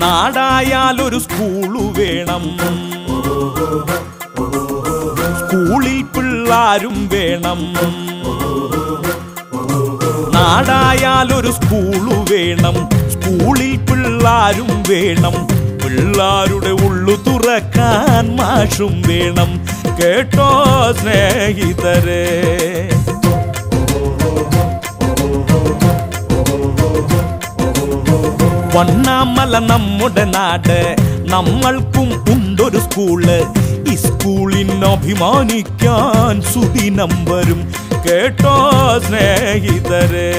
നാടായാൽ ഒരു സ്കൂൾ വേണം. സ്കൂളിൽ പിള്ളാരും വേണം. നാടായാൽ ഒരു സ്കൂൾ വേണം. സ്കൂളിൽ പിള്ളാരും വേണം. പിള്ളാരുടെ ഉള്ളു തുറക്കാൻ മാഷും വേണം. കേട്ടോ സ്നേഹിതരെ. വണ്ണാമല നമ്മുടെ നാട്. നമ്മൾക്കും ഉണ്ടൊരു സ്കൂൾ. ഈ സ്കൂളിന് അഭിമാനിക്കാൻ സുദിനം വരും. കേട്ടോ സ്നേഹിതരെ.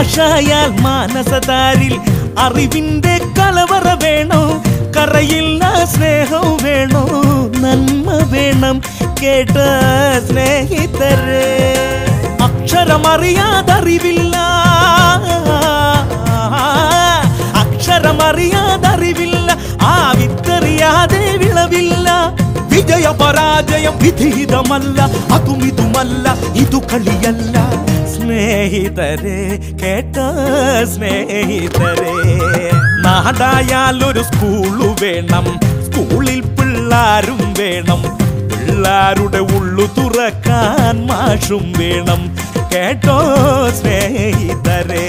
മാഷായാൽ മാനസതാരിൽ അറിവിന്റെ കലവറ വേണോ? കറയില്ല സ്നേഹം വേണോ? നന്മ വേണം കേട്ട സ്നേഹിതരെ. അക്ഷരമറിയാതറിവില്ല. അക്ഷരമറിയാതറിവില്ല. ആ വിത്തറിയാതെ വിളവില്ല. വിജയ പരാജയം വിധീതമല്ല അതും ഇതുമല്ല. ഇതു കളിയല്ല. സ്നേഹിതരെ കേട്ട സ്നേഹിതരെ. നാടായാൽ ഒരു സ്കൂൾ വേണം സ്കൂളിൽ പിള്ളാരും വേണം. പിള്ളാരുടെ ഉള്ളു തുറക്കാൻ മാഷും വേണം. കേട്ടോ സ്നേഹിതരെ.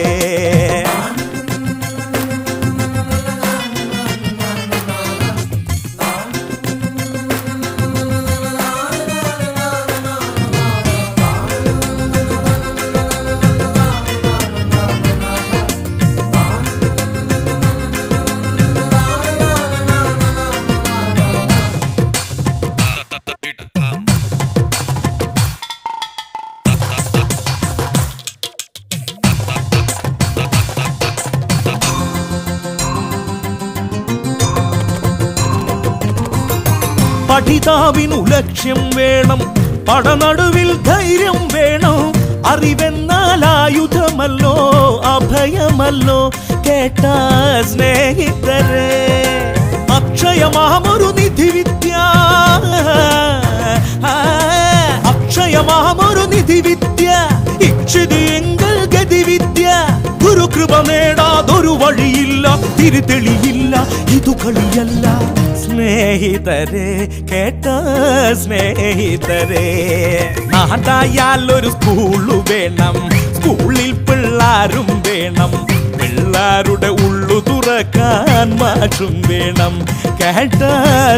പഠിതാവിനു ലക്ഷ്യം വേണം. പടനടുവിൽ ധൈര്യം വേണം. അറിവെന്നാൽ ആയുധമല്ലോ അഭയമല്ലോ. കേട്ട സ്നേഹിതരെ അക്ഷയമാമൊരു നിധിവിദ്യ. അക്ഷയമാമൊരു നിധിവിദ്യ. ഇക്ഷിതിയെങ്കിൽ ഗതിവിദ്യ. ഗുരുകൃപ നേടാതൊരു വഴിയില്ല തിരുതെളിയില്ല ഇതു കളിയല്ല സ്നേഹിതരെ കേട്ട സ്നേഹിതരെ. നാടായാൽ ഒരു സ്കൂളു വേണം സ്കൂളിൽ പിള്ളാരും വേണം. പിള്ളാരുടെ ഉള്ളു തുറക്കാൻ മാറ്റും വേണം കേട്ട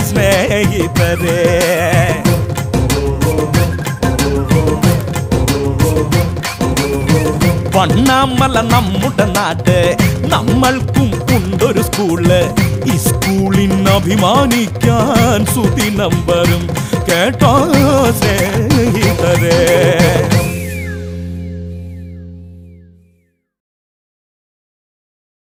സ്നേഹിതരെ. വണ്ണാമല നമ്മുടെ നാട് നമ്മൾക്കും ഉണ്ടൊരു സ്കൂൾ ഈ സ്കൂളിന് അഭിമാനിക്കാൻ സുദിനം വരും കേട്ടോ സ്നേഹിതരെ